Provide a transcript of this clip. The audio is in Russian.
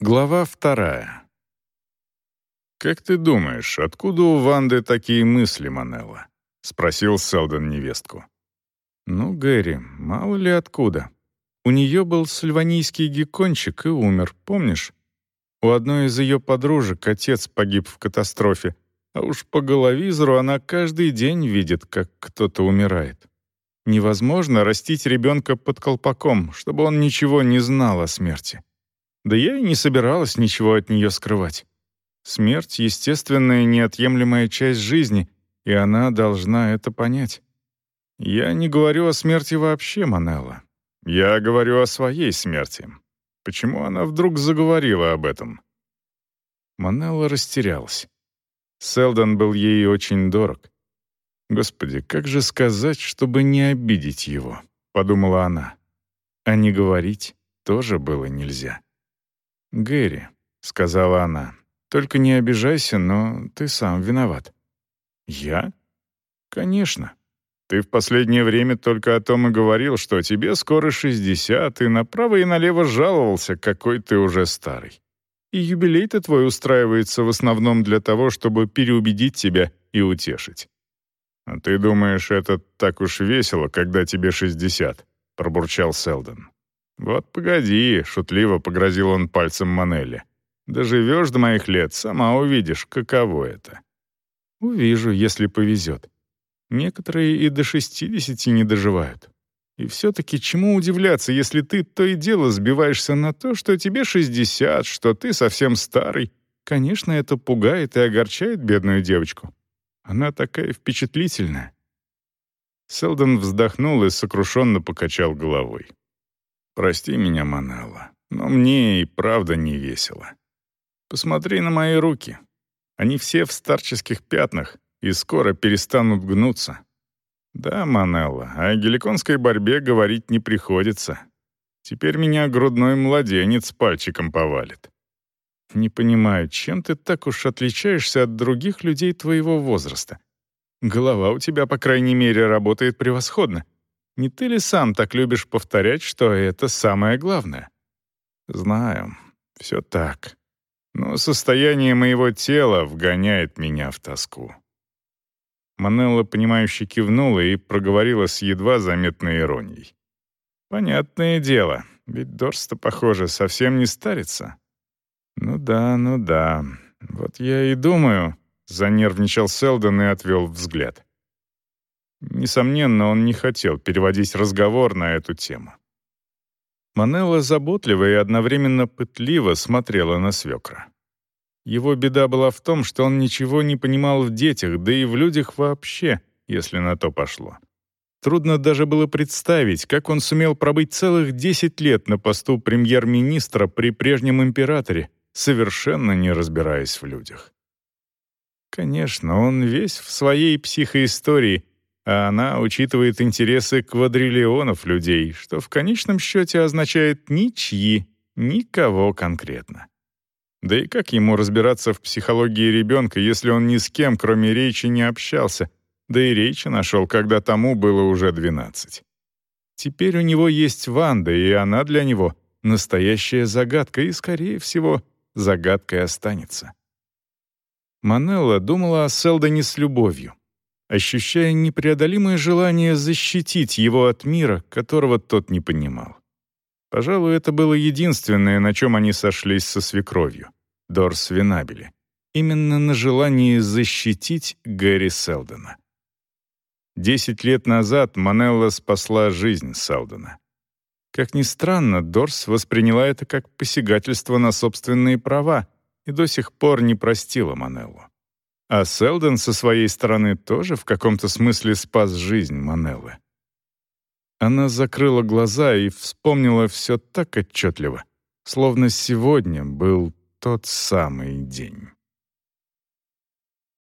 Глава вторая. «Как ты думаешь, откуда у Ванды такие мысли, Манелла?» — спросил Селдон невестку. «Ну, Гэри, мало ли откуда. У нее был сальванийский геккончик и умер, помнишь? У одной из ее подружек отец погиб в катастрофе, а уж по головизору она каждый день видит, как кто-то умирает. Невозможно растить ребенка под колпаком, чтобы он ничего не знал о смерти. Да я и не собиралась ничего от нее скрывать. Смерть — естественная неотъемлемая часть жизни, и она должна это понять. Я не говорю о смерти вообще, Манелла. Я говорю о своей смерти. Почему она вдруг заговорила об этом? Манелла растерялась. Селдон был ей очень дорог. «Господи, как же сказать, чтобы не обидеть его?» — подумала она. А не говорить тоже было нельзя. «Гэри», — сказала она, — «только не обижайся, но ты сам виноват». «Я?» «Конечно. Ты в последнее время только о том и говорил, что тебе скоро 60, и направо и налево жаловался, какой ты уже старый. И юбилей-то твой устраивается в основном для того, чтобы переубедить тебя и утешить». «А ты думаешь, это так уж весело, когда тебе 60?» — пробурчал Селдон. «Вот погоди», — шутливо погрозил он пальцем Манелли. «Доживешь до моих лет, сама увидишь, каково это». «Увижу, если повезет. Некоторые и до шестидесяти не доживают. И все-таки чему удивляться, если ты то и дело сбиваешься на то, что тебе шестьдесят, что ты совсем старый? Конечно, это пугает и огорчает бедную девочку. Она такая впечатлительная». Селдон вздохнул и сокрушенно покачал головой. Прости меня, Манелла, но мне и правда не весело. Посмотри на мои руки. Они все в старческих пятнах и скоро перестанут гнуться. Да, Манелла, о геликонской борьбе говорить не приходится. Теперь меня грудной младенец пальчиком повалит. Не понимаю, чем ты так уж отличаешься от других людей твоего возраста? Голова у тебя, по крайней мере, работает превосходно. Не ты ли сам так любишь повторять, что это самое главное? Знаю, все так. Но состояние моего тела вгоняет меня в тоску. Манелла, понимающе кивнула и проговорила с едва заметной иронией. «Понятное дело, ведь Дорста, похоже, совсем не старится». «Ну да, ну да, вот я и думаю», — занервничал Селдон и отвел взгляд. Несомненно, он не хотел переводить разговор на эту тему. Манелла заботливо и одновременно пытливо смотрела на свекра. Его беда была в том, что он ничего не понимал в детях, да и в людях вообще, если на то пошло. Трудно даже было представить, как он сумел пробыть целых 10 лет на посту премьер-министра при прежнем императоре, совершенно не разбираясь в людях. Конечно, он весь в своей психоистории а она учитывает интересы квадриллионов людей, что в конечном счете означает ничьи, никого конкретно. Да и как ему разбираться в психологии ребенка, если он ни с кем, кроме речи, не общался, да и речи нашел, когда тому было уже 12. Теперь у него есть Ванда, и она для него настоящая загадка, и, скорее всего, загадкой останется. Манелла думала о Селдоне с любовью ощущая непреодолимое желание защитить его от мира, которого тот не понимал. Пожалуй, это было единственное, на чем они сошлись со свекровью, Дорс Винабели. Именно на желании защитить Гэри Селдона. Десять лет назад Манелла спасла жизнь Селдона. Как ни странно, Дорс восприняла это как посягательство на собственные права и до сих пор не простила Манеллу. А Селден со своей стороны тоже в каком-то смысле спас жизнь Манеллы. Она закрыла глаза и вспомнила все так отчетливо, словно сегодня был тот самый день.